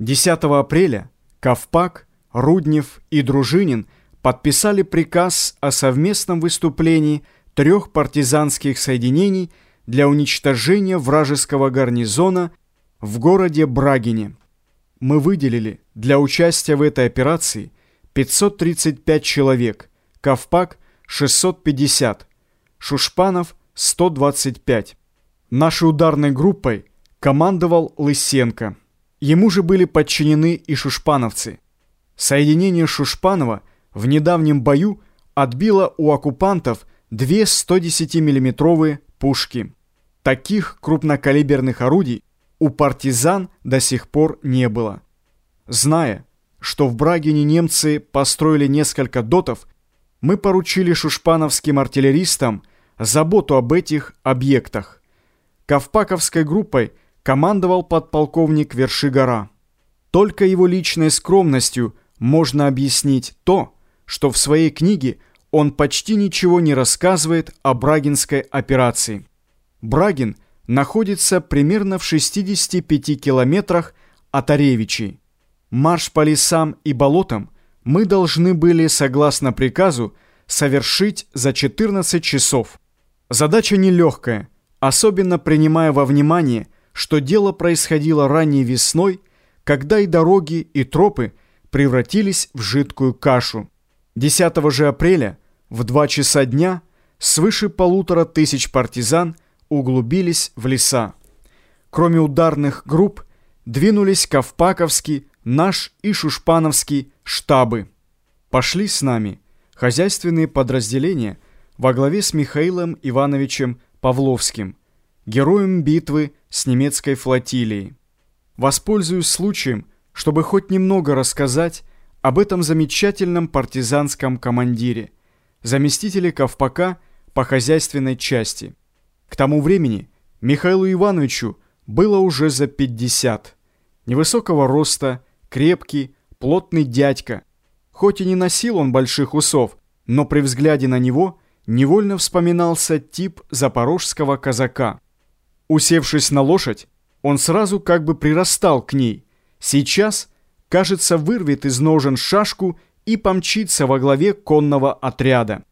10 апреля Ковпак, Руднев и Дружинин подписали приказ о совместном выступлении трех партизанских соединений для уничтожения вражеского гарнизона в городе Брагине. Мы выделили для участия в этой операции 535 человек, Ковпак – 650, Шушпанов – 125. Нашей ударной группой командовал Лысенко. Ему же были подчинены и шушпановцы. Соединение Шушпанова в недавнем бою отбило у оккупантов две 110 миллиметровые пушки. Таких крупнокалиберных орудий у партизан до сих пор не было. Зная, что в Брагине немцы построили несколько дотов, мы поручили шушпановским артиллеристам заботу об этих объектах. Ковпаковской группой командовал подполковник Вершигора. Только его личной скромностью можно объяснить то, что в своей книге он почти ничего не рассказывает о Брагинской операции. Брагин находится примерно в 65 километрах от Оревичей. Марш по лесам и болотам мы должны были, согласно приказу, совершить за 14 часов. Задача нелегкая, особенно принимая во внимание, что дело происходило ранней весной, когда и дороги, и тропы превратились в жидкую кашу. 10 же апреля в 2 часа дня свыше полутора тысяч партизан углубились в леса. Кроме ударных групп, двинулись Ковпаковский, наш и Шушпановский штабы. Пошли с нами хозяйственные подразделения – во главе с Михаилом Ивановичем Павловским, героем битвы с немецкой флотилией. Воспользуюсь случаем, чтобы хоть немного рассказать об этом замечательном партизанском командире, заместителе Ковпака по хозяйственной части. К тому времени Михаилу Ивановичу было уже за 50. Невысокого роста, крепкий, плотный дядька. Хоть и не носил он больших усов, но при взгляде на него – невольно вспоминался тип запорожского казака. Усевшись на лошадь, он сразу как бы прирастал к ней. Сейчас, кажется, вырвет из ножен шашку и помчится во главе конного отряда.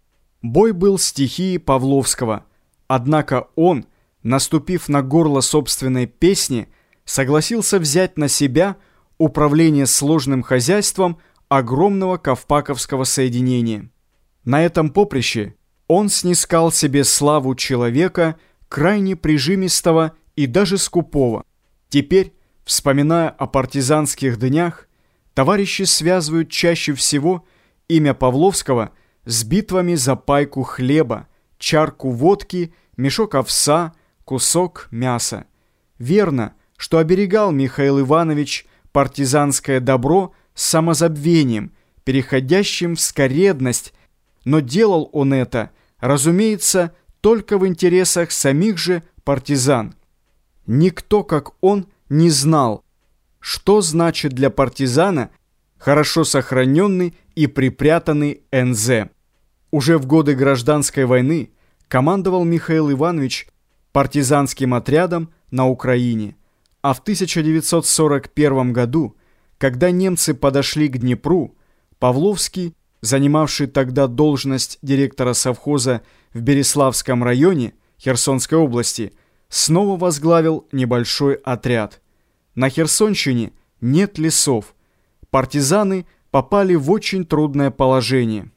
Бой был стихией Павловского, однако он, наступив на горло собственной песни, согласился взять на себя управление сложным хозяйством огромного Ковпаковского соединения. На этом поприще он снискал себе славу человека, крайне прижимистого и даже скупого. Теперь, вспоминая о партизанских днях, товарищи связывают чаще всего имя Павловского с битвами за пайку хлеба, чарку водки, мешок овса, кусок мяса. Верно, что оберегал Михаил Иванович партизанское добро с самозабвением, переходящим в скоредность, но делал он это, разумеется, только в интересах самих же партизан. Никто, как он, не знал, что значит для партизана хорошо сохраненный и припрятанный НЗ. Уже в годы гражданской войны командовал Михаил Иванович партизанским отрядом на Украине, а в 1941 году, когда немцы подошли к Днепру, Павловский занимавший тогда должность директора совхоза в Береславском районе Херсонской области, снова возглавил небольшой отряд. На Херсонщине нет лесов. Партизаны попали в очень трудное положение.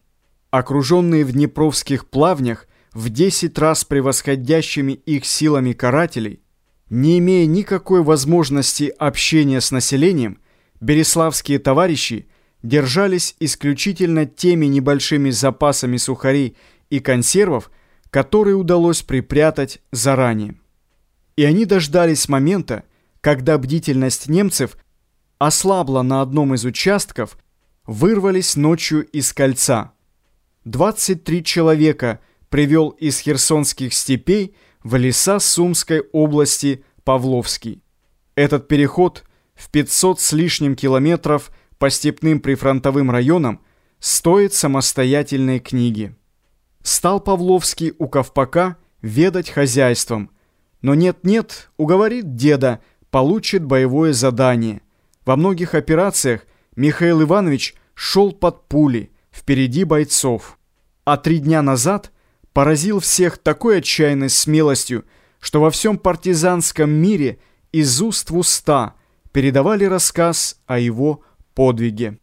Окруженные в Днепровских плавнях в 10 раз превосходящими их силами карателей, не имея никакой возможности общения с населением, береславские товарищи – держались исключительно теми небольшими запасами сухарей и консервов, которые удалось припрятать заранее. И они дождались момента, когда бдительность немцев ослабла на одном из участков, вырвались ночью из кольца. 23 человека привел из херсонских степей в леса Сумской области Павловский. Этот переход в 500 с лишним километров – по степным прифронтовым районам стоит самостоятельной книги. Стал Павловский у Ковпака ведать хозяйством, но нет-нет, уговорит деда, получит боевое задание. Во многих операциях Михаил Иванович шел под пули, впереди бойцов. А три дня назад поразил всех такой отчаянной смелостью, что во всем партизанском мире из уст в уста передавали рассказ о его подвиге.